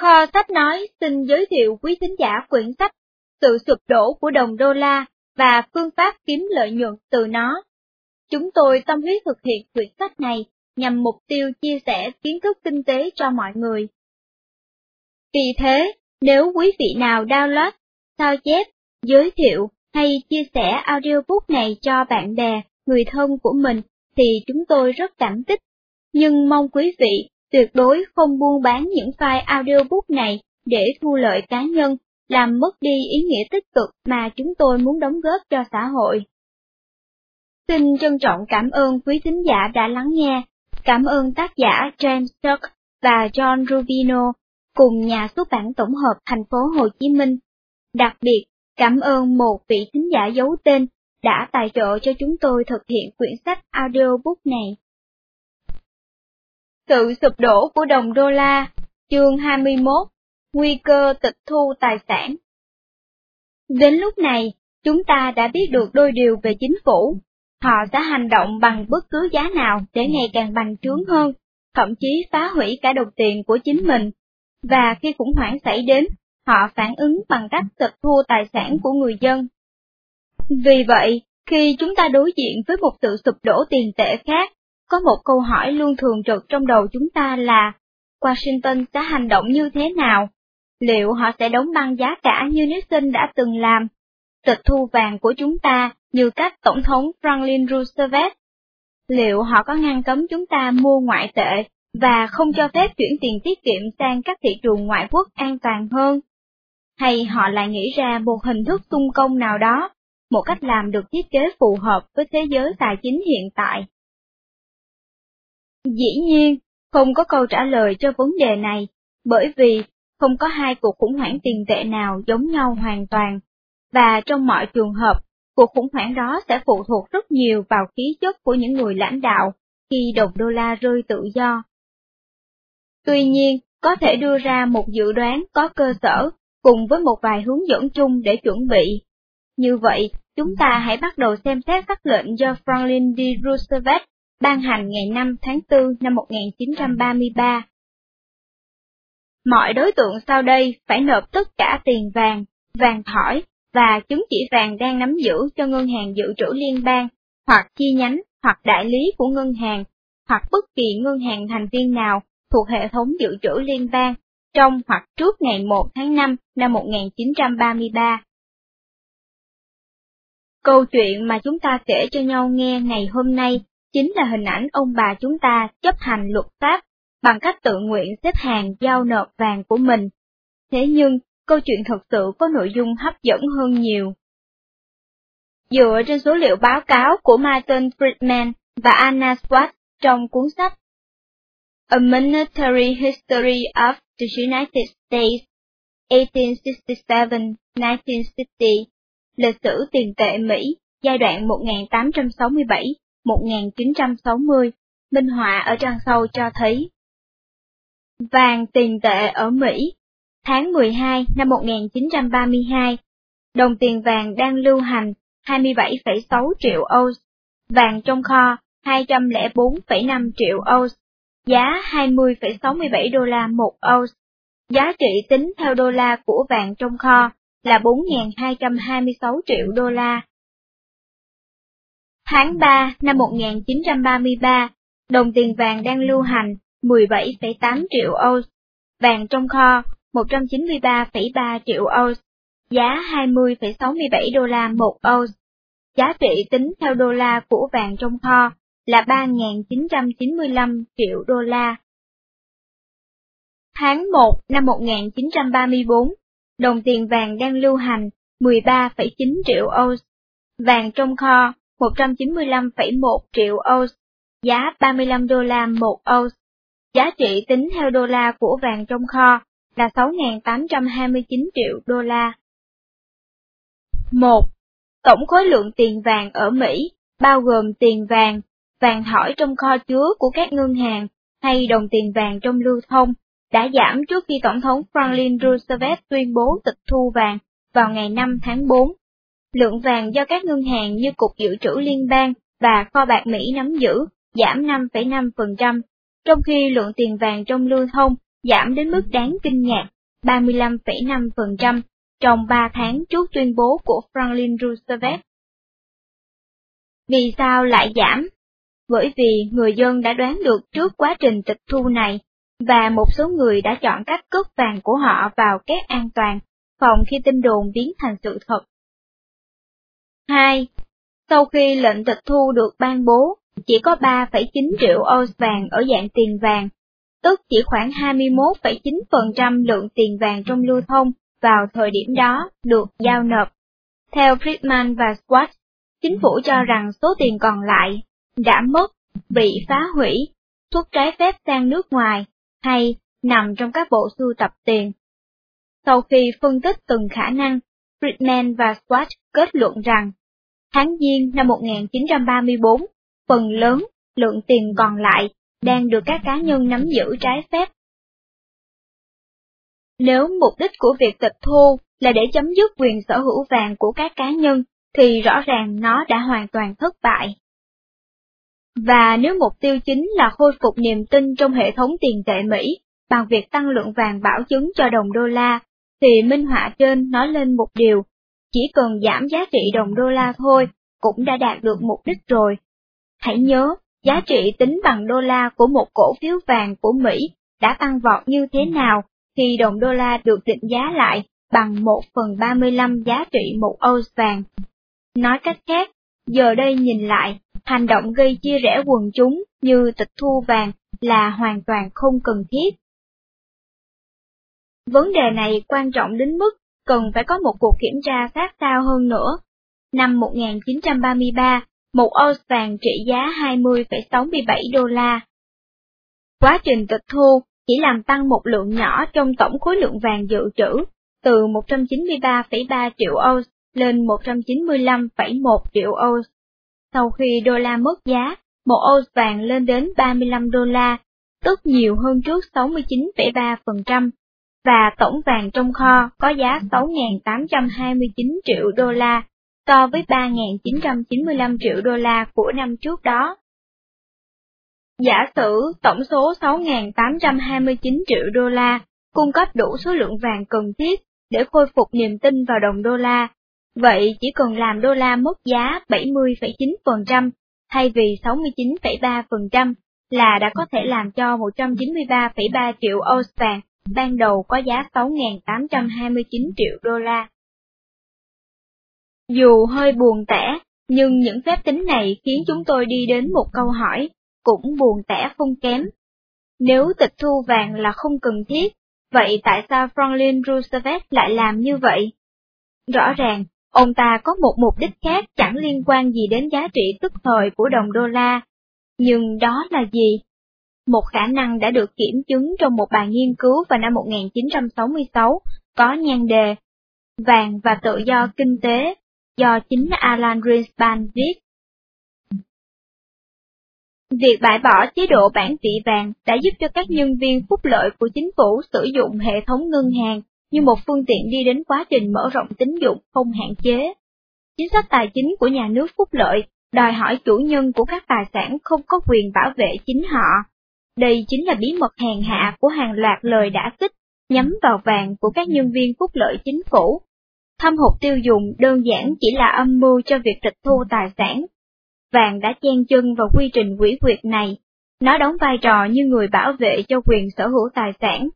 Kho sách nói xin giới thiệu quý thính giả quyển sách Sự sụp đổ của đồng đô la và phương pháp kiếm lợi nhuận từ nó. Chúng tôi tâm huyết thực hiện quyển sách này nhằm mục tiêu chia sẻ kiến thức kinh tế cho mọi người. Vì thế, nếu quý vị nào download, sao chép, giới thiệu hay chia sẻ audiobook này cho bạn bè, người thân của mình thì chúng tôi rất cảm kích. Nhưng mong quý vị tuyệt đối không buôn bán những file audiobook này để thu lợi cá nhân, làm mất đi ý nghĩa tích cực mà chúng tôi muốn đóng góp cho xã hội. Xin trân trọng cảm ơn quý thính giả đã lắng nghe, cảm ơn tác giả James Tuck và John Rubino cùng nhà xuất bản tổng hợp thành phố Hồ Chí Minh. Đặc biệt, cảm ơn một vị thính giả giấu tên đã tài trợ cho chúng tôi thực hiện quyển sách audiobook này. Sự sụp đổ của đồng đô la, chương 21, Nguy cơ tịch thu tài sản Đến lúc này, chúng ta đã biết được đôi điều về chính phủ. Họ sẽ hành động bằng bất cứ giá nào để ngày càng bành trướng hơn, thậm chí phá hủy cả đồng tiền của chính mình. Và khi khủng hoảng xảy đến, họ phản ứng bằng cách tịch thu tài sản của người dân. Vì vậy, khi chúng ta đối diện với một sự sụp đổ tiền tệ khác, có một câu hỏi luôn thường trực trong đầu chúng ta là, Washington sẽ hành động như thế nào? Liệu họ sẽ đóng băng giá cả như Nixon đã từng làm? Tịch thu vàng của chúng ta như cách Tổng thống Franklin Roosevelt? Liệu họ có ngăn cấm chúng ta mua ngoại tệ và không cho phép chuyển tiền tiết kiệm sang các thị trường ngoại quốc an toàn hơn? Hay họ lại nghĩ ra một hình thức tung công nào đó, một cách làm được thiết kế phù hợp với thế giới tài chính hiện tại? Dĩ nhiên, không có câu trả lời cho vấn đề này, bởi vì không có hai cuộc khủng hoảng tiền tệ nào giống nhau hoàn toàn, và trong mọi trường hợp, cuộc khủng hoảng đó sẽ phụ thuộc rất nhiều vào khí chất của những người lãnh đạo khi đồng đô la rơi tự do. Tuy nhiên, có thể đưa ra một dự đoán có cơ sở cùng với một vài hướng dẫn chung để chuẩn bị. Như vậy, chúng ta hãy bắt đầu xem xét các lệnh do Franklin D. Roosevelt ban hành ngày 5 tháng 4 năm 1933. Mọi đối tượng sau đây phải nộp tất cả tiền vàng, vàng thỏi và chứng chỉ vàng đang nắm giữ cho ngân hàng dự trữ liên bang, hoặc chi nhánh, hoặc đại lý của ngân hàng, hoặc bất kỳ ngân hàng thành viên nào thuộc hệ thống dự trữ liên bang, trong hoặc trước ngày 1 tháng 5 năm 1933. Câu chuyện mà chúng ta kể cho nhau nghe ngày hôm nay chính là hình ảnh ông bà chúng ta chấp hành luật pháp bằng cách tự nguyện xếp hàng giao nộp vàng của mình. Thế nhưng, câu chuyện thật sự có nội dung hấp dẫn hơn nhiều. Dựa trên số liệu báo cáo của Martin Friedman và Anna Swartz trong cuốn sách A Monetary History of the United States 1867-1960, lịch sử tiền tệ Mỹ, giai đoạn 1960, minh họa ở trang sau cho thấy. Vàng tiền tệ ở Mỹ, tháng 12 năm 1932, đồng tiền vàng đang lưu hành 27,6 triệu oz vàng trong kho 204,5 triệu oz, giá 20,67 đô la một oz, Giá trị tính theo đô la của vàng trong kho là 4.226 triệu đô la. Tháng 3 năm 1933, đồng tiền vàng đang lưu hành 17,8 triệu oz vàng trong kho 193,3 triệu oz giá 20,67 đô la một oz Giá trị tính theo đô la của vàng trong kho là 3.995 triệu đô la. Tháng 1 năm 1934, đồng tiền vàng đang lưu hành 13,9 triệu oz vàng trong kho 195,1 triệu ounce, giá 35 đô la một ounce. Giá trị tính theo đô la của vàng trong kho là 6.829 triệu đô la. 1. Tổng khối lượng tiền vàng ở Mỹ, bao gồm tiền vàng, vàng thỏi trong kho chứa của các ngân hàng hay đồng tiền vàng trong lưu thông, đã giảm trước khi Tổng thống Franklin Roosevelt tuyên bố tịch thu vàng vào ngày 5 tháng 4. Lượng vàng do các ngân hàng như Cục Dự trữ Liên bang và kho bạc Mỹ nắm giữ giảm 5,5%, trong khi lượng tiền vàng trong lưu thông giảm đến mức đáng kinh ngạc 35,5% trong 3 tháng trước tuyên bố của Franklin Roosevelt. Vì sao lại giảm? Bởi vì người dân đã đoán được trước quá trình tịch thu này, và một số người đã chọn cách cất vàng của họ vào két an toàn, phòng khi tin đồn biến thành sự thật. 2. Sau khi lệnh tịch thu được ban bố, chỉ có 3,9 triệu ounce vàng ở dạng tiền vàng, tức chỉ khoảng 21,9% lượng tiền vàng trong lưu thông vào thời điểm đó được giao nộp. Theo Friedman và Squat, chính phủ cho rằng số tiền còn lại đã mất, bị phá hủy, xuất trái phép sang nước ngoài, hay nằm trong các bộ sưu tập tiền. Sau khi phân tích từng khả năng, Friedman và Squat kết luận rằng, tháng Giêng năm 1934, phần lớn lượng tiền còn lại đang được các cá nhân nắm giữ trái phép. Nếu mục đích của việc tịch thu là để chấm dứt quyền sở hữu vàng của các cá nhân, thì rõ ràng nó đã hoàn toàn thất bại. Và nếu mục tiêu chính là khôi phục niềm tin trong hệ thống tiền tệ Mỹ bằng việc tăng lượng vàng bảo chứng cho đồng đô la, thì minh họa trên nói lên một điều, chỉ cần giảm giá trị đồng đô la thôi, cũng đã đạt được mục đích rồi. Hãy nhớ, giá trị tính bằng đô la của một cổ phiếu vàng của Mỹ đã tăng vọt như thế nào khi đồng đô la được định giá lại bằng 1 phần 35 giá trị một ounce vàng. Nói cách khác, giờ đây nhìn lại, hành động gây chia rẽ quần chúng như tịch thu vàng là hoàn toàn không cần thiết. Vấn đề này quan trọng đến mức cần phải có một cuộc kiểm tra sát sao hơn nữa. Năm 1933, một ounce vàng trị giá 20,67 đô la. Quá trình tịch thu chỉ làm tăng một lượng nhỏ trong tổng khối lượng vàng dự trữ, từ 193,3 triệu ounce lên 195,1 triệu ounce. Sau khi đô la mất giá, một ounce vàng lên đến 35 đô la, tức nhiều hơn trước 69,3%, và tổng vàng trong kho có giá 6.829 triệu đô la so với 3.995 triệu đô la của năm trước đó. Giả sử tổng số 6.829 triệu đô la cung cấp đủ số lượng vàng cần thiết để khôi phục niềm tin vào đồng đô la, vậy chỉ cần làm đô la mất giá 70,9% thay vì 69,3% là đã có thể làm cho 193,3 triệu ounce vàng ban đầu có giá 6.829 triệu đô la. Dù hơi buồn tẻ, nhưng những phép tính này khiến chúng tôi đi đến một câu hỏi, cũng buồn tẻ không kém. Nếu tịch thu vàng là không cần thiết, vậy tại sao Franklin Roosevelt lại làm như vậy? Rõ ràng, ông ta có một mục đích khác chẳng liên quan gì đến giá trị tức thời của đồng đô la. Nhưng đó là gì? Một khả năng đã được kiểm chứng trong một bài nghiên cứu vào năm 1966 có nhan đề Vàng và tự do kinh tế, do chính Alan Greenspan viết. Việc bãi bỏ chế độ bản vị vàng đã giúp cho các nhân viên phúc lợi của chính phủ sử dụng hệ thống ngân hàng như một phương tiện đi đến quá trình mở rộng tín dụng không hạn chế. Chính sách tài chính của nhà nước phúc lợi đòi hỏi chủ nhân của các tài sản không có quyền bảo vệ chính họ. Đây chính là bí mật hèn hạ của hàng loạt lời đã kích nhắm vào vàng của các nhân viên phúc lợi chính phủ Thâm hụt tiêu dùng đơn giản chỉ là âm mưu cho việc tịch thu tài sản. Vàng đã chen chân vào quy trình quỹ quyệt này. Nó đóng vai trò như người bảo vệ cho quyền sở hữu tài sản.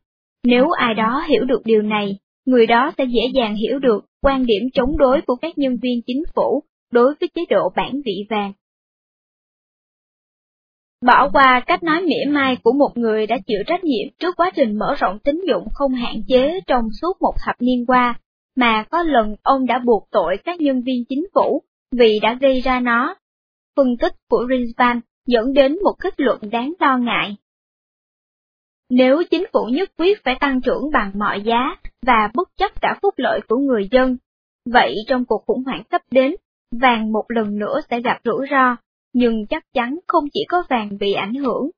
Nếu ai đó hiểu được điều này, người đó sẽ dễ dàng hiểu được quan điểm chống đối của các nhân viên chính phủ đối với chế độ bản vị vàng. Bỏ qua cách nói mỉa mai của một người đã chịu trách nhiệm trước quá trình mở rộng tín dụng không hạn chế trong suốt một thập niên qua, mà có lần ông đã buộc tội các nhân viên chính phủ vì đã gây ra nó. Phân tích của Greenspan dẫn đến một kết luận đáng lo ngại. Nếu chính phủ nhất quyết phải tăng trưởng bằng mọi giá và bất chấp cả phúc lợi của người dân, vậy trong cuộc khủng hoảng sắp đến, vàng một lần nữa sẽ gặp rủi ro, nhưng chắc chắn không chỉ có vàng bị ảnh hưởng.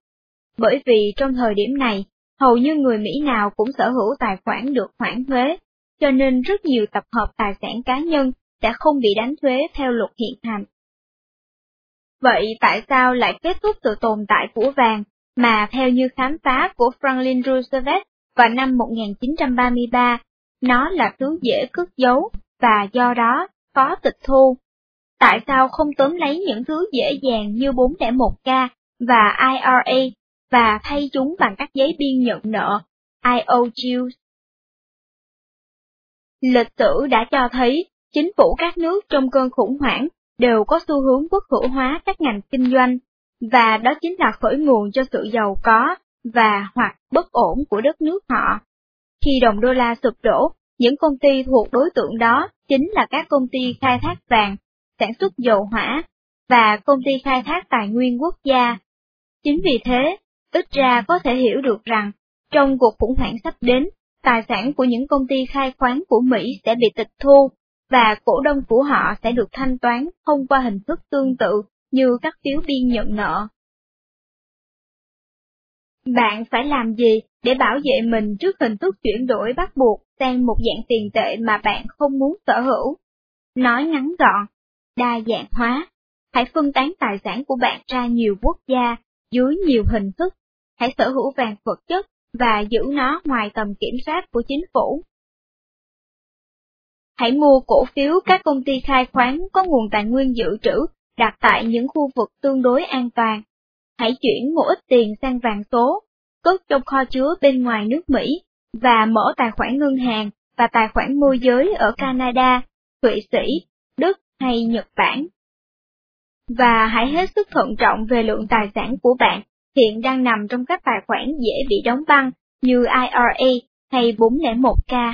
Bởi vì trong thời điểm này, hầu như người Mỹ nào cũng sở hữu tài khoản được hoãn thuế, cho nên rất nhiều tập hợp tài sản cá nhân sẽ không bị đánh thuế theo luật hiện hành. Vậy tại sao lại kết thúc sự tồn tại của vàng, mà theo như khám phá của Franklin Roosevelt vào năm 1933, nó là thứ dễ cất giấu và do đó khó tịch thu. Tại sao không tóm lấy những thứ dễ dàng như 401k và IRA và thay chúng bằng các giấy biên nhận nợ, IOUs? Lịch sử đã cho thấy chính phủ các nước trong cơn khủng hoảng đều có xu hướng quốc hữu hóa các ngành kinh doanh, và đó chính là khởi nguồn cho sự giàu có và hoặc bất ổn của đất nước họ. Khi đồng đô la sụp đổ, những công ty thuộc đối tượng đó chính là các công ty khai thác vàng, sản xuất dầu hỏa, và công ty khai thác tài nguyên quốc gia. Chính vì thế, ít ra có thể hiểu được rằng, trong cuộc khủng hoảng sắp đến, tài sản của những công ty khai khoáng của Mỹ sẽ bị tịch thu, và cổ đông của họ sẽ được thanh toán thông qua hình thức tương tự như các phiếu biên nhận nợ. Bạn phải làm gì để bảo vệ mình trước hình thức chuyển đổi bắt buộc sang một dạng tiền tệ mà bạn không muốn sở hữu? Nói ngắn gọn, đa dạng hóa. Hãy phân tán tài sản của bạn ra nhiều quốc gia, dưới nhiều hình thức. Hãy sở hữu vàng vật chất và giữ nó ngoài tầm kiểm soát của chính phủ. Hãy mua cổ phiếu các công ty khai khoáng có nguồn tài nguyên dự trữ đặt tại những khu vực tương đối an toàn. Hãy chuyển một ít tiền sang vàng số, cất trong kho chứa bên ngoài nước Mỹ, và mở tài khoản ngân hàng và tài khoản môi giới ở Canada, Thụy Sĩ, Đức hay Nhật Bản. Và hãy hết sức thận trọng về lượng tài sản của bạn hiện đang nằm trong các tài khoản dễ bị đóng băng như IRA hay 401k.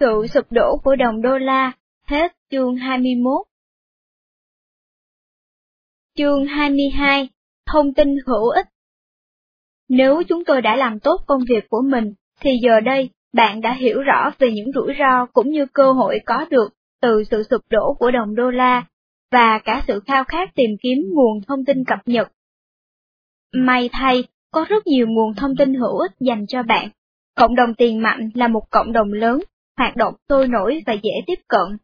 Sự sụp đổ của đồng đô la, hết chương 21. Chương 22, Thông tin hữu ích Nếu chúng tôi đã làm tốt công việc của mình, thì giờ đây, bạn đã hiểu rõ về những rủi ro cũng như cơ hội có được từ sự sụp đổ của đồng đô la, và cả sự khao khát tìm kiếm nguồn thông tin cập nhật. May thay, có rất nhiều nguồn thông tin hữu ích dành cho bạn. Cộng đồng tiền mạnh là một cộng đồng lớn, hoạt động sôi nổi và dễ tiếp cận.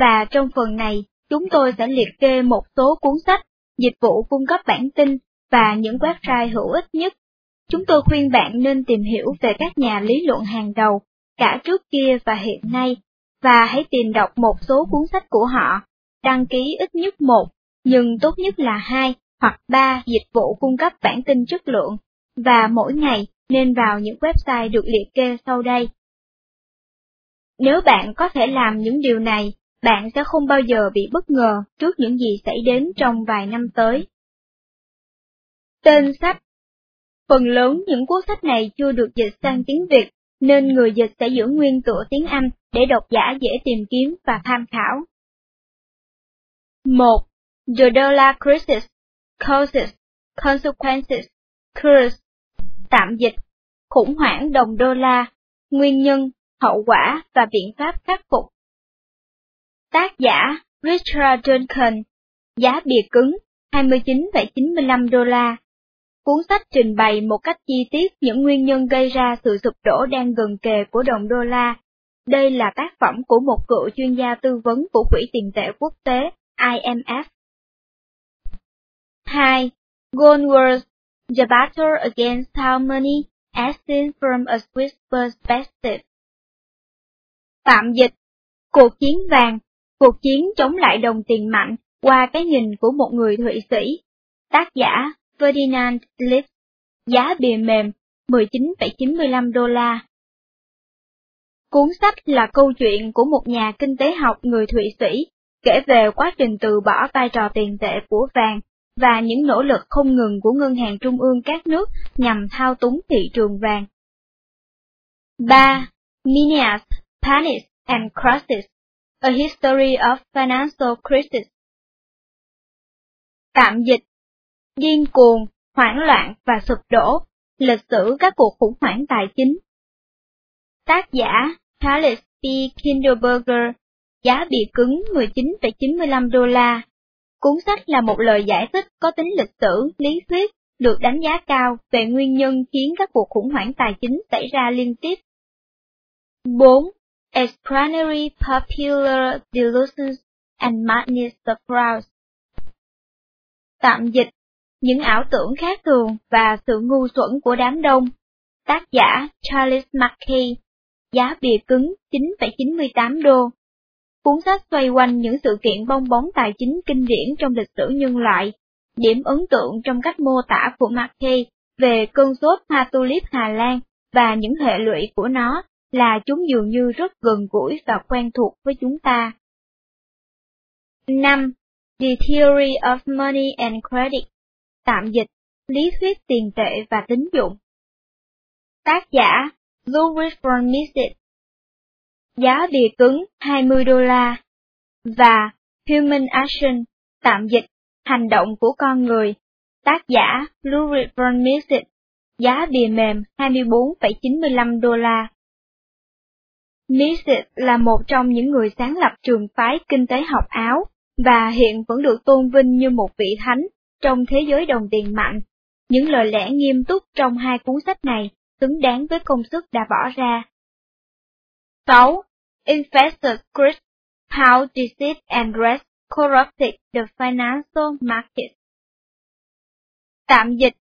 Và trong phần này, chúng tôi sẽ liệt kê một số cuốn sách dịch vụ cung cấp bản tin và những website hữu ích nhất. Chúng tôi khuyên bạn nên tìm hiểu về các nhà lý luận hàng đầu, cả trước kia và hiện nay, và hãy tìm đọc một số cuốn sách của họ, đăng ký ít nhất một, nhưng tốt nhất là hai hoặc ba dịch vụ cung cấp bản tin chất lượng, và mỗi ngày nên vào những website được liệt kê sau đây. Nếu bạn có thể làm những điều này, bạn sẽ không bao giờ bị bất ngờ trước những gì xảy đến trong vài năm tới. Tên sách Phần lớn những cuốn sách này chưa được dịch sang tiếng Việt, nên người dịch sẽ giữ nguyên tựa tiếng Anh để độc giả dễ tìm kiếm và tham khảo. 1. The Dollar Crisis Causes, Consequences, Curse, Tạm dịch Khủng hoảng đồng đô la Nguyên nhân, hậu quả và biện pháp khắc phục Tác giả Richard Duncan, giá bìa cứng 29,95 đô la. Cuốn sách trình bày một cách chi tiết những nguyên nhân gây ra sự sụp đổ đang gần kề của đồng đô la. Đây là tác phẩm của một cựu chuyên gia tư vấn của Quỹ tiền tệ quốc tế IMF. 2. Goldworth, The Battle Against How Money as seen from a Swiss perspective. Tạm dịch, cuộc chiến vàng Cuộc chiến chống lại đồng tiền mạnh qua cái nhìn của một người Thụy Sĩ. Tác giả Ferdinand Lipp. Giá bìa mềm 19,95 đô la. Cuốn sách là câu chuyện của một nhà kinh tế học người Thụy Sĩ, kể về quá trình từ bỏ vai trò tiền tệ của vàng và những nỗ lực không ngừng của ngân hàng trung ương các nước nhằm thao túng thị trường vàng. 3. Minias, Panic and Crisis A History of Financial Crisis Tạm dịch Điên cuồng, hoảng loạn và sụp đổ, lịch sử các cuộc khủng hoảng tài chính. Tác giả Charles P. Kindleberger, giá bìa cứng 19,95 đô la. Cuốn sách là một lời giải thích có tính lịch sử, lý thuyết, được đánh giá cao về nguyên nhân khiến các cuộc khủng hoảng tài chính xảy ra liên tiếp. 4. Extraordinary Popular Delusions and Madness of Crowds. Tạm dịch, những ảo tưởng khác thường và sự ngu xuẩn của đám đông. Tác giả Charles Mackey, giá bìa cứng 9,98 đô. Cuốn sách xoay quanh những sự kiện bong bóng tài chính kinh điển trong lịch sử nhân loại. Điểm ấn tượng trong cách mô tả của Mackey về cơn sốt hoa tulip Hà Lan và những hệ lụy của nó là chúng dường như rất gần gũi và quen thuộc với chúng ta. 5. The Theory of Money and Credit Tạm dịch, lý thuyết tiền tệ và tín dụng. Tác giả, Louis von Mises. Giá bìa cứng 20 đô la. Và Human Action, tạm dịch, hành động của con người. Tác giả, Louis von Mises. Giá bìa mềm 24,95 đô la. Mises là một trong những người sáng lập trường phái kinh tế học Áo, và hiện vẫn được tôn vinh như một vị thánh trong thế giới đồng tiền mạnh. Những lời lẽ nghiêm túc trong hai cuốn sách này xứng đáng với công sức đã bỏ ra. 6. Investor Chris How Deceit and Rest Corrupted the Financial Market Tạm dịch,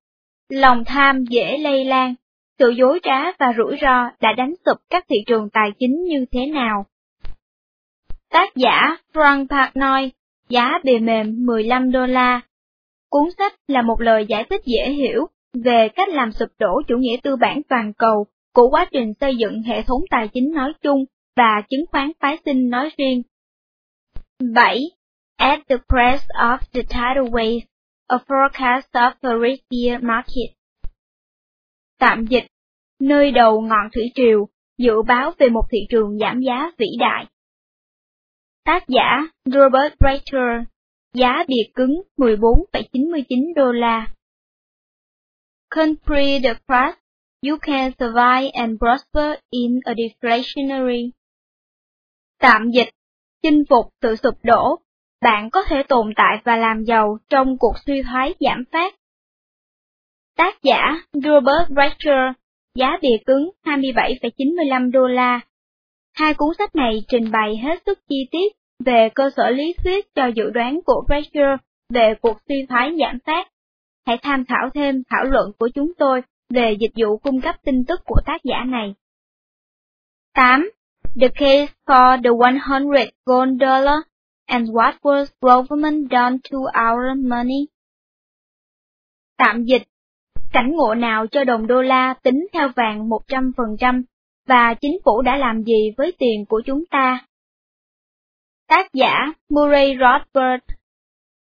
lòng tham dễ lây lan, sự dối trá và rủi ro đã đánh sụp các thị trường tài chính như thế nào. Tác giả Frank Partnoy, giá bìa mềm 15 đô la. Cuốn sách là một lời giải thích dễ hiểu về cách làm sụp đổ chủ nghĩa tư bản toàn cầu của quá trình xây dựng hệ thống tài chính nói chung và chứng khoán phái sinh nói riêng. 7. At the crest of the tidal wave, a forecast of the riskier market. Tạm dịch, nơi đầu ngọn thủy triều, dự báo về một thị trường giảm giá vĩ đại. Tác giả Robert Reiter, giá bìa cứng 14,99 đô la. Country the crash, you can survive and prosper in a deflationary. Tạm dịch, chinh phục sự sụp đổ, bạn có thể tồn tại và làm giàu trong cuộc suy thoái giảm phát. Tác giả Robert Reiter, giá bìa cứng 27,95 đô la. Hai cuốn sách này trình bày hết sức chi tiết về cơ sở lý thuyết cho dự đoán của Reiter về cuộc suy thoái giảm phát. Hãy tham khảo thêm thảo luận của chúng tôi về dịch vụ cung cấp tin tức của tác giả này. 8. The case for the 100 gold dollar and what was government done to our money. Tạm dịch, cảnh ngộ nào cho đồng đô la tính theo vàng 100% và chính phủ đã làm gì với tiền của chúng ta? Tác giả Murray Rothbard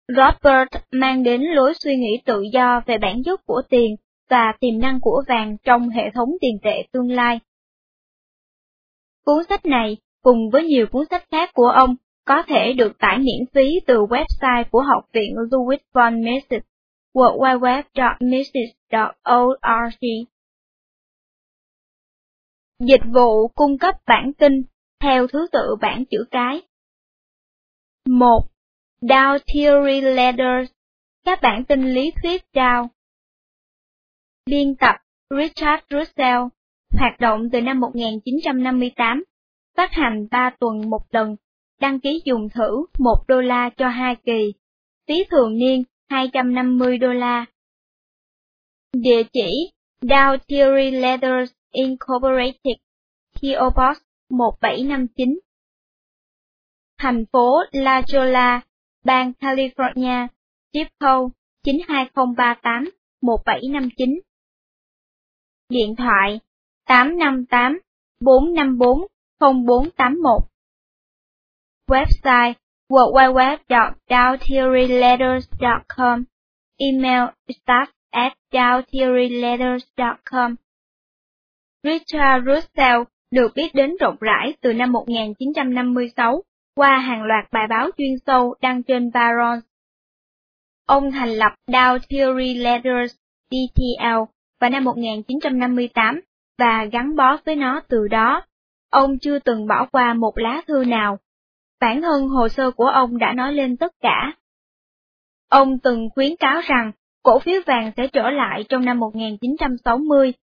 Rothbard mang đến lối suy nghĩ tự do về bản chất của tiền và tiềm năng của vàng trong hệ thống tiền tệ tương lai. Cuốn sách này, cùng với nhiều cuốn sách khác của ông, có thể được tải miễn phí từ website của Học viện Louis von Mises, worldwideweb.mises.org. Dịch vụ cung cấp bản tin theo thứ tự bản chữ cái. 1. Dow Theory Letters, các bản tin lý thuyết Dow. Biên tập Richard Russell, hoạt động từ năm 1958, phát hành 3 tuần một lần, đăng ký dùng thử 1 đô la cho 2 kỳ, phí thường niên 250 đô la. Địa chỉ Dow Theory Letters Incorporated, PO Box 1759 thành phố La Jolla, bang California, zip code 92038 1759. Điện thoại 858 454 0481. Website www.dowtheoryletters.com Email staff at dowtheoryletters.com Richard Russell được biết đến rộng rãi từ năm 1956 qua hàng loạt bài báo chuyên sâu đăng trên Barron. Ông thành lập Dow Theory Letters DTL vào năm 1958 và gắn bó với nó từ đó. Ông chưa từng bỏ qua một lá thư nào. Bản thân hồ sơ của ông đã nói lên tất cả. Ông từng khuyến cáo rằng, cổ phiếu vàng sẽ trở lại trong năm 1960.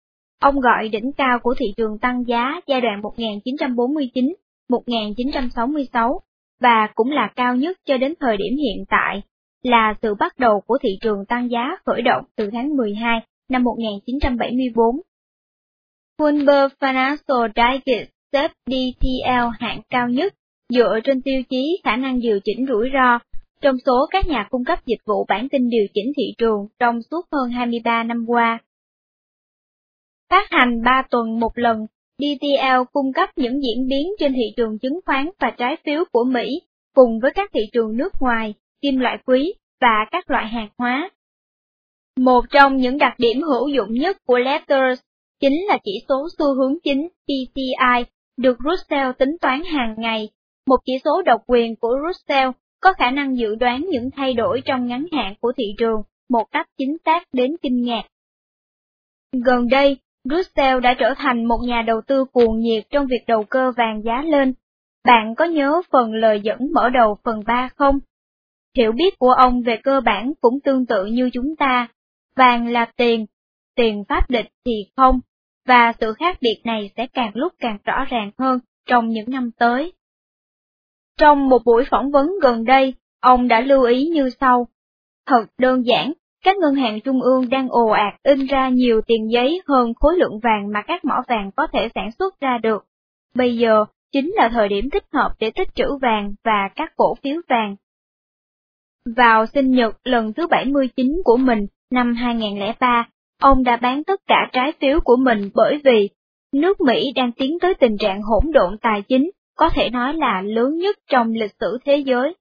Ông gọi đỉnh cao của thị trường tăng giá giai đoạn 1949 1966, và cũng là cao nhất cho đến thời điểm hiện tại, là sự bắt đầu của thị trường tăng giá khởi động từ tháng 12 năm 1974. Bloomberg Financial Digest xếp DTL hạng cao nhất dựa trên tiêu chí khả năng điều chỉnh rủi ro trong số các nhà cung cấp dịch vụ bản tin điều chỉnh thị trường trong suốt hơn 23 năm qua. Phát hành 3 tuần một lần, DTL cung cấp những diễn biến trên thị trường chứng khoán và trái phiếu của Mỹ, cùng với các thị trường nước ngoài, kim loại quý và các loại hàng hóa. Một trong những đặc điểm hữu dụng nhất của Letters chính là chỉ số xu hướng chính PCI được Russell tính toán hàng ngày, một chỉ số độc quyền của Russell có khả năng dự đoán những thay đổi trong ngắn hạn của thị trường một cách chính xác đến kinh ngạc. Gần đây, Russell đã trở thành một nhà đầu tư cuồng nhiệt trong việc đầu cơ vàng giá lên. Bạn có nhớ phần lời dẫn mở đầu phần 3 không? Hiểu biết của ông về cơ bản cũng tương tự như chúng ta. Vàng là tiền, tiền pháp định thì không, và sự khác biệt này sẽ càng lúc càng rõ ràng hơn trong những năm tới. Trong một buổi phỏng vấn gần đây, ông đã lưu ý như sau. Thật đơn giản, các ngân hàng trung ương đang ồ ạt in ra nhiều tiền giấy hơn khối lượng vàng mà các mỏ vàng có thể sản xuất ra được. Bây giờ, chính là thời điểm thích hợp để tích trữ vàng và các cổ phiếu vàng. Vào sinh nhật lần thứ 79 của mình năm 2003, ông đã bán tất cả trái phiếu của mình bởi vì nước Mỹ đang tiến tới tình trạng hỗn độn tài chính, có thể nói là lớn nhất trong lịch sử thế giới.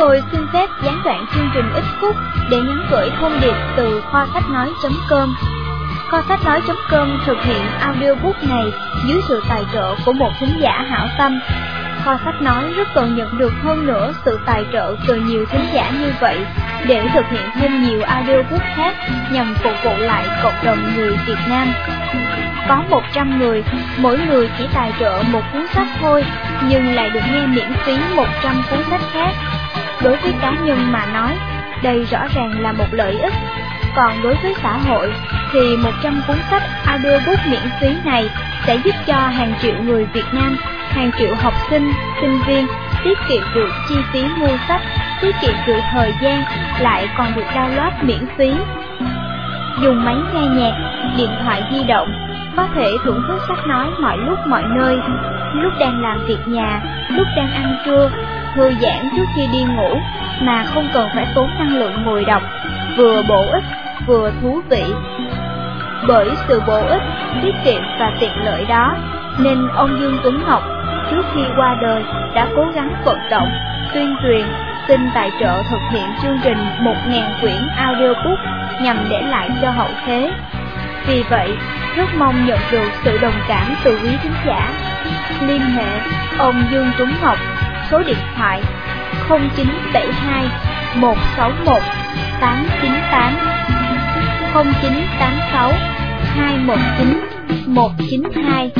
Tôi xin phép gián đoạn chương trình ít phút để nhắn gửi thông điệp từ kho sách nói.com. Kho sách nói.com thực hiện audiobook này dưới sự tài trợ của một thính giả hảo tâm. Kho sách nói rất cần nhận được hơn nữa sự tài trợ từ nhiều thính giả như vậy để thực hiện thêm nhiều audiobook khác nhằm phục vụ lại cộng đồng người Việt Nam. Có 100 người, mỗi người chỉ tài trợ một cuốn sách thôi, nhưng lại được nghe miễn phí 100 cuốn sách khác. Đối với cá nhân mà nói, đây rõ ràng là một lợi ích. Còn đối với xã hội, thì 100 cuốn sách audiobook miễn phí này sẽ giúp cho hàng triệu người Việt Nam, hàng triệu học sinh, sinh viên tiết kiệm được chi phí mua sách, tiết kiệm được thời gian, lại còn được download miễn phí. Dùng máy nghe nhạc, điện thoại di động, có thể thưởng thức sách nói mọi lúc mọi nơi, lúc đang làm việc nhà, lúc đang ăn trưa, thư giãn trước khi đi ngủ, mà không cần phải tốn năng lượng ngồi đọc, vừa bổ ích, vừa thú vị. Bởi sự bổ ích, tiết kiệm và tiện lợi đó, nên ông Dương Tuấn Ngọc trước khi qua đời đã cố gắng vận động, tuyên truyền, xin tài trợ thực hiện chương trình 1.000 quyển audiobook nhằm để lại cho hậu thế. Vì vậy, rất mong nhận được sự đồng cảm từ quý khán giả. Liên hệ ông Dương Tuấn Ngọc, số điện thoại 0972 161 898 0986 219 192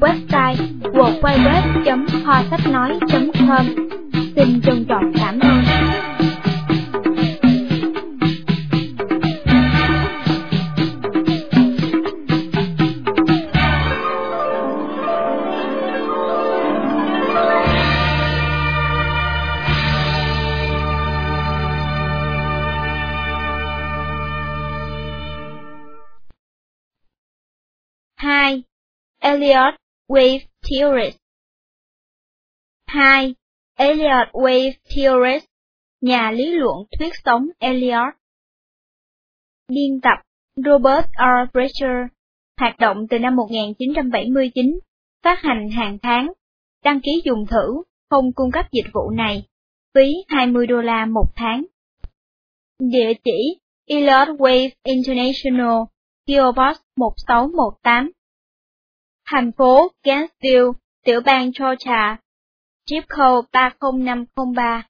Website www.hoa sách nói.com Xin trân trọng cảm ơn. Elliott Wave Theorist 2. Elliott Wave Theorist, nhà lý luận thuyết sống Elliott Biên tập Robert R. Brescher, hoạt động từ năm 1979, phát hành hàng tháng, đăng ký dùng thử, không cung cấp dịch vụ này, phí 20 đô la một tháng. Địa chỉ Elliott Wave International, PO Box 1618. Thành phố Gainesville, tiểu bang Georgia, zip code 30503.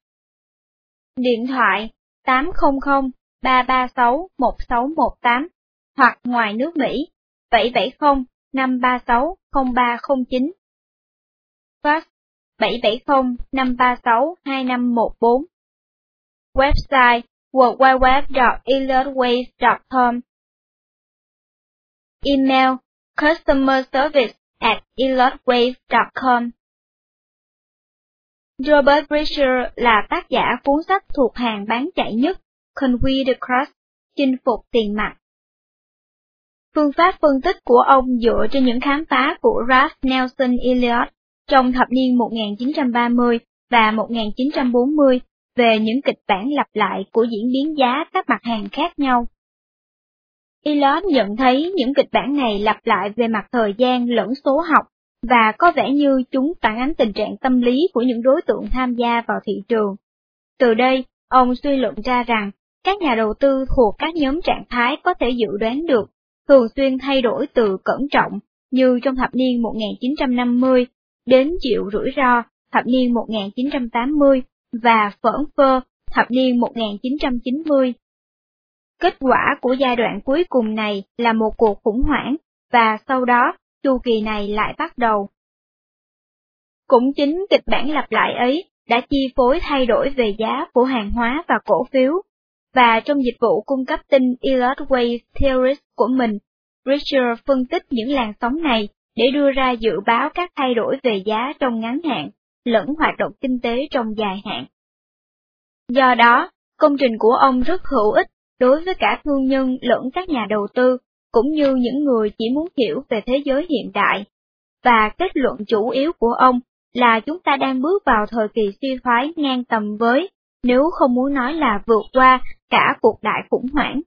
Điện thoại 800 336 1618 hoặc ngoài nước Mỹ 770 536 0309. Fax 770 536 2514. Website www.elotways.com Email customer service at elotwave.com. Robert Bridger là tác giả cuốn sách thuộc hàng bán chạy nhất Conquer the Cross, chinh phục tiền mặt. Phương pháp phân tích của ông dựa trên những khám phá của Ralph Nelson Elliot trong thập niên 1930 và 1940 về những kịch bản lặp lại của diễn biến giá các mặt hàng khác nhau. Elliot nhận thấy những kịch bản này lặp lại về mặt thời gian lẫn số học, và có vẻ như chúng phản ánh tình trạng tâm lý của những đối tượng tham gia vào thị trường. Từ đây, ông suy luận ra rằng, các nhà đầu tư thuộc các nhóm trạng thái có thể dự đoán được, thường xuyên thay đổi từ cẩn trọng, như trong thập niên 1950, đến chịu rủi ro, thập niên 1980, và phởn phơ, thập niên 1990. Kết quả của giai đoạn cuối cùng này là một cuộc khủng hoảng, và sau đó, chu kỳ này lại bắt đầu. Cũng chính kịch bản lặp lại ấy đã chi phối thay đổi về giá của hàng hóa và cổ phiếu, và trong dịch vụ cung cấp tin Elliott Wave Theories của mình, Richard phân tích những làn sóng này để đưa ra dự báo các thay đổi về giá trong ngắn hạn, lẫn hoạt động kinh tế trong dài hạn. Do đó, công trình của ông rất hữu ích đối với cả thương nhân lẫn các nhà đầu tư, cũng như những người chỉ muốn hiểu về thế giới hiện đại. Và kết luận chủ yếu của ông là chúng ta đang bước vào thời kỳ suy thoái ngang tầm với, nếu không muốn nói là vượt qua cả cuộc đại khủng hoảng.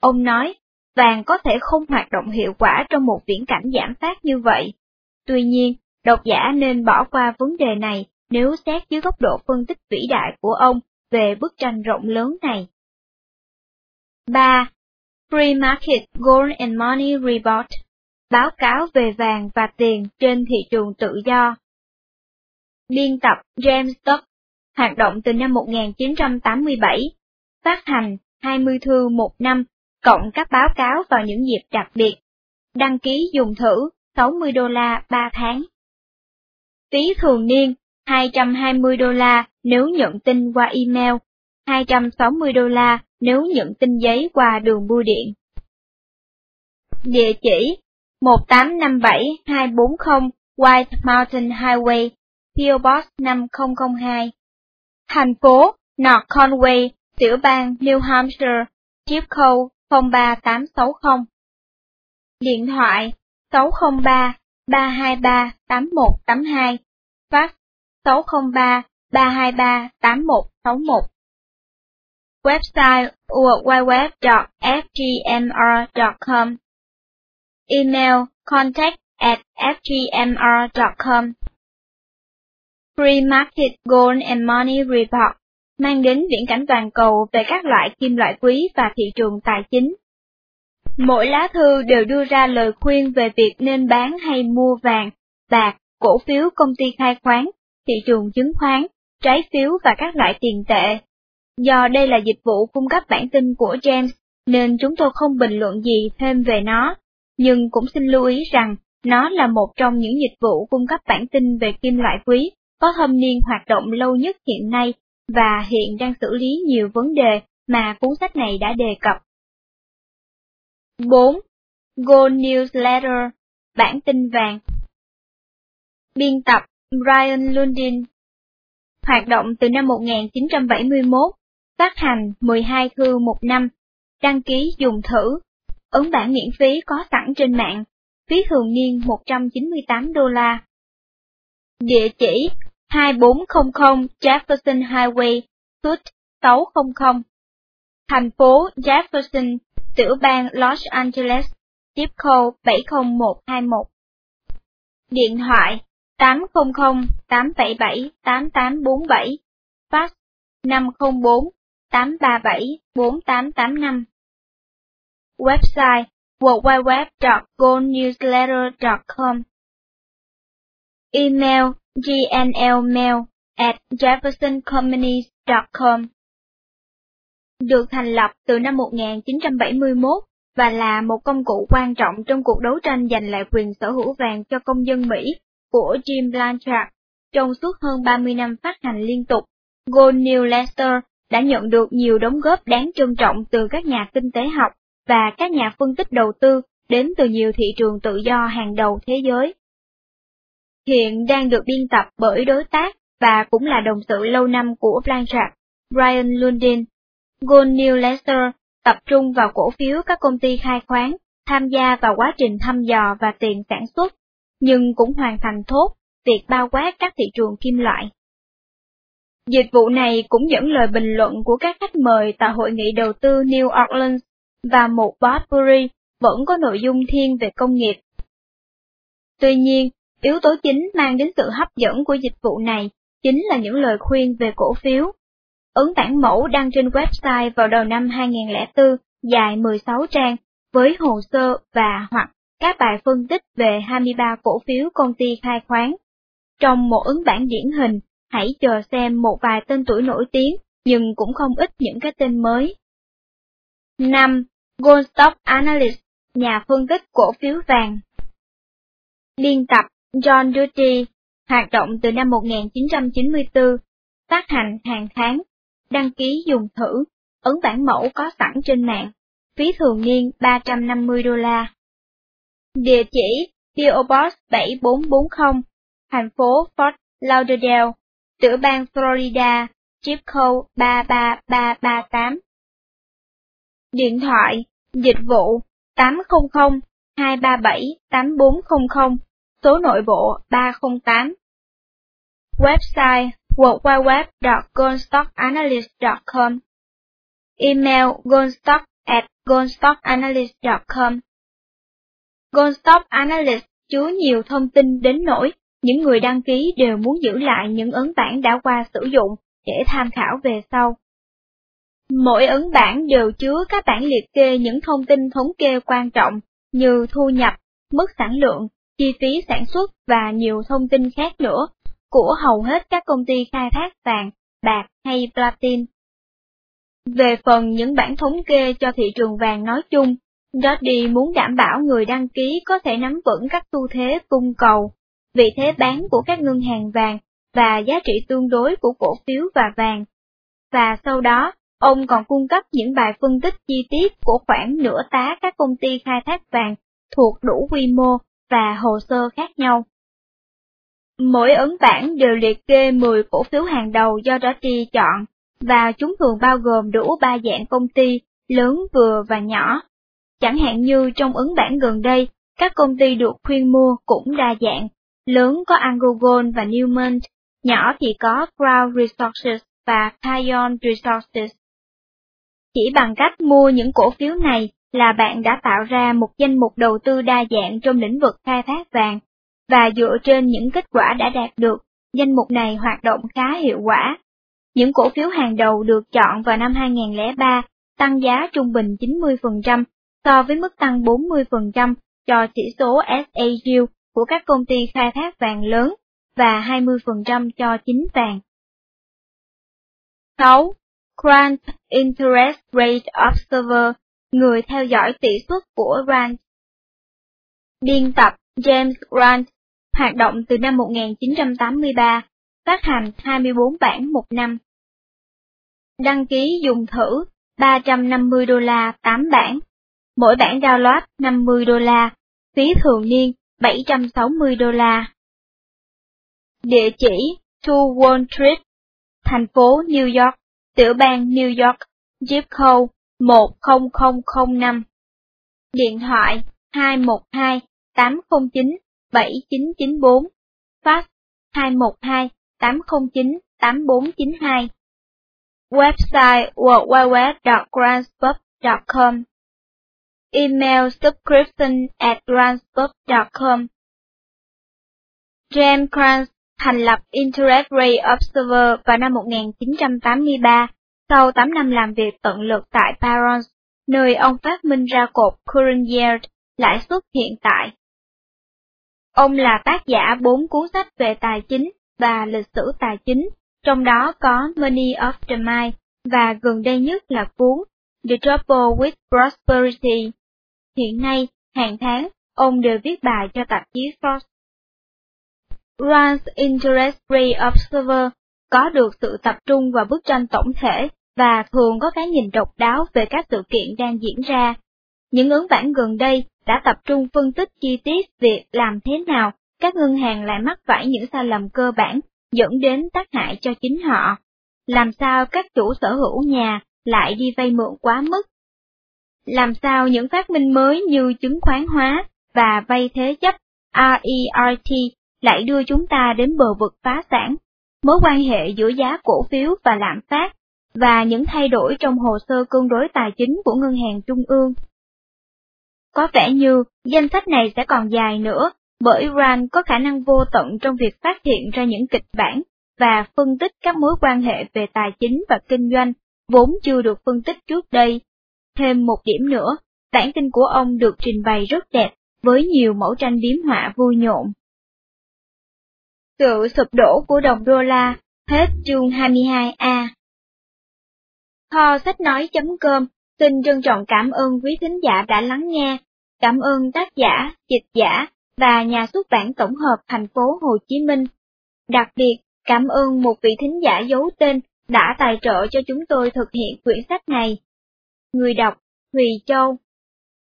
Ông nói, vàng có thể không hoạt động hiệu quả trong một viễn cảnh giảm phát như vậy. Tuy nhiên, độc giả nên bỏ qua vấn đề này nếu xét dưới góc độ phân tích vĩ đại của ông về bức tranh rộng lớn này. 3. Free Market Gold and Money Report Báo cáo về vàng và tiền trên thị trường tự do Biên tập James Stock Hoạt động từ năm 1987 Phát hành 20 thư một năm cộng các báo cáo vào những dịp đặc biệt. Đăng ký dùng thử 60 đô la 3 tháng. Phí thường niên 220 đô la nếu nhận tin qua email, 260 đô la nếu nhận tin giấy qua đường bưu điện. Địa chỉ 1857240 White Mountain Highway, PO Box 5002. Thành phố North Conway, tiểu bang New Hampshire, chip code 03860. Điện thoại 603 323 8182. Fax 603 323 8161. Website www.fgmr.com Email contact at ftmr.com Free Market Gold and Money Report mang đến viễn cảnh toàn cầu về các loại kim loại quý và thị trường tài chính. Mỗi lá thư đều đưa ra lời khuyên về việc nên bán hay mua vàng, bạc, cổ phiếu công ty khai khoáng, thị trường chứng khoán, trái phiếu và các loại tiền tệ. Do đây là dịch vụ cung cấp bản tin của James, nên chúng tôi không bình luận gì thêm về nó, nhưng cũng xin lưu ý rằng nó là một trong những dịch vụ cung cấp bản tin về kim loại quý có thâm niên hoạt động lâu nhất hiện nay và hiện đang xử lý nhiều vấn đề mà cuốn sách này đã đề cập. 4. Gold Newsletter, bản tin vàng Biên tập Brian Lundin Hoạt động từ năm 1971, phát hành 12 thư một năm, đăng ký dùng thử, ấn bản miễn phí có sẵn trên mạng, phí thường niên 198 đô la. Địa chỉ 2400 Jefferson Highway, Suite 600. Thành phố Jefferson, tiểu bang Los Angeles, Tiếp code 70121. Điện thoại 800 877 8847, fax 504 837 4885. Website www.goldnewsletter.com Email gnlmail at jeffersoncompanies.com Được thành lập từ năm 1971 và là một công cụ quan trọng trong cuộc đấu tranh giành lại quyền sở hữu vàng cho công dân Mỹ của Jim Blanchard. Trong suốt hơn 30 năm phát hành liên tục, Gold New Leicester đã nhận được nhiều đóng góp đáng trân trọng từ các nhà kinh tế học và các nhà phân tích đầu tư đến từ nhiều thị trường tự do hàng đầu thế giới. Hiện đang được biên tập bởi đối tác và cũng là đồng sự lâu năm của Blanchard, Brian Lundin. Gold New Lester tập trung vào cổ phiếu các công ty khai khoáng, tham gia vào quá trình thăm dò và tiền sản xuất, nhưng cũng hoàn thành tốt việc bao quát các thị trường kim loại. Dịch vụ này cũng dẫn lời bình luận của các khách mời tại hội nghị đầu tư New Orleans và một Bosbury vẫn có nội dung thiên về công nghiệp. Tuy nhiên, yếu tố chính mang đến sự hấp dẫn của dịch vụ này chính là những lời khuyên về cổ phiếu. Ấn bản mẫu đăng trên website vào đầu năm 2004 dài 16 trang với hồ sơ và hoặc các bài phân tích về 23 cổ phiếu công ty khai khoáng. Trong một ứng bản điển hình, hãy chờ xem một vài tên tuổi nổi tiếng, nhưng cũng không ít những cái tên mới. 5. Gold Stock Analyst, nhà phân tích cổ phiếu vàng. Biên tập John Duty, hoạt động từ năm 1994, phát hành hàng tháng, đăng ký dùng thử, ấn bản mẫu có sẵn trên mạng, phí thường niên 350 đô la. Địa chỉ PO Box 7440, thành phố Fort Lauderdale, tiểu bang Florida, chip code 33338. Điện thoại, dịch vụ 800 237 8400, số nội bộ 308. Website www.goldstockanalyst.com Email goldstock at goldstockanalyst.com Goldstock Analyst chứa nhiều thông tin đến nỗi những người đăng ký đều muốn giữ lại những ấn bản đã qua sử dụng để tham khảo về sau. Mỗi ấn bản đều chứa các bản liệt kê những thông tin thống kê quan trọng như thu nhập, mức sản lượng, chi phí sản xuất và nhiều thông tin khác nữa của hầu hết các công ty khai thác vàng, bạc hay platin. Về phần những bản thống kê cho thị trường vàng nói chung, Doddy muốn đảm bảo người đăng ký có thể nắm vững các xu thế cung cầu, vị thế bán của các ngân hàng vàng và giá trị tương đối của cổ phiếu và vàng. Và sau đó, ông còn cung cấp những bài phân tích chi tiết của khoảng nửa tá các công ty khai thác vàng thuộc đủ quy mô và hồ sơ khác nhau. Mỗi ấn bản đều liệt kê 10 cổ phiếu hàng đầu do Doty chọn, và chúng thường bao gồm đủ ba dạng công ty, lớn vừa và nhỏ. Chẳng hạn như trong ấn bản gần đây, các công ty được khuyên mua cũng đa dạng, lớn có Anglogold và Newmont, nhỏ thì có Crown Resources và Kion Resources. Chỉ bằng cách mua những cổ phiếu này là bạn đã tạo ra một danh mục đầu tư đa dạng trong lĩnh vực khai thác vàng, và dựa trên những kết quả đã đạt được, danh mục này hoạt động khá hiệu quả. Những cổ phiếu hàng đầu được chọn vào năm 2003 tăng giá trung bình 90% so với mức tăng 40% cho chỉ số SAU của các công ty khai thác vàng lớn và 20% cho chính vàng. 6. Grant Interest Rate Observer, người theo dõi tỷ suất của Grant. Biên tập James Grant, hoạt động từ năm 1983, phát hành 24 bản một năm. Đăng ký dùng thử 350 đô la 8 bản, mỗi bản download 50 đô la, phí thường niên 760 đô la. Địa chỉ Two Wall Street, thành phố New York, tiểu bang New York, zip code 10005. Điện thoại 212 809 7994, fax 212 809 8492. Website www.grandspub.com Email subscription at grantspub.com James Kranz thành lập Interest Rate Observer vào năm 1983, sau 8 năm làm việc tận lực tại Barron's, nơi ông phát minh ra cột Current Yield lãi suất hiện tại. Ông là tác giả bốn cuốn sách về tài chính và lịch sử tài chính, trong đó có Money of the Mind và gần đây nhất là cuốn The Trouble with Prosperity. Hiện nay, hàng tháng, ông đều viết bài cho tạp chí Forbes. Rand's Interest Free Observer có được sự tập trung vào bức tranh tổng thể và thường có cái nhìn độc đáo về các sự kiện đang diễn ra. Những ấn bản gần đây đã tập trung phân tích chi tiết việc làm thế nào các ngân hàng lại mắc phải những sai lầm cơ bản dẫn đến tác hại cho chính họ. Làm sao các chủ sở hữu nhà lại đi vay mượn quá mức? Làm sao những phát minh mới như chứng khoán hóa và vay thế chấp RERT lại đưa chúng ta đến bờ vực phá sản? Mối quan hệ giữa giá cổ phiếu và lạm phát và những thay đổi trong hồ sơ cân đối tài chính của ngân hàng trung ương. Có vẻ như danh sách này sẽ còn dài nữa, bởi Rand có khả năng vô tận trong việc phát hiện ra những kịch bản và phân tích các mối quan hệ về tài chính và kinh doanh vốn chưa được phân tích trước đây. Thêm một điểm nữa, bản tin của ông được trình bày rất đẹp, với nhiều mẫu tranh biếm họa vui nhộn. Sự sụp đổ của đồng đô la, hết chương 22A. Kho sách nói.com xin trân trọng cảm ơn quý thính giả đã lắng nghe, cảm ơn tác giả, dịch giả và nhà xuất bản tổng hợp thành phố Hồ Chí Minh. Đặc biệt, cảm ơn một vị thính giả giấu tên đã tài trợ cho chúng tôi thực hiện quyển sách này. Người đọc Thùy Châu.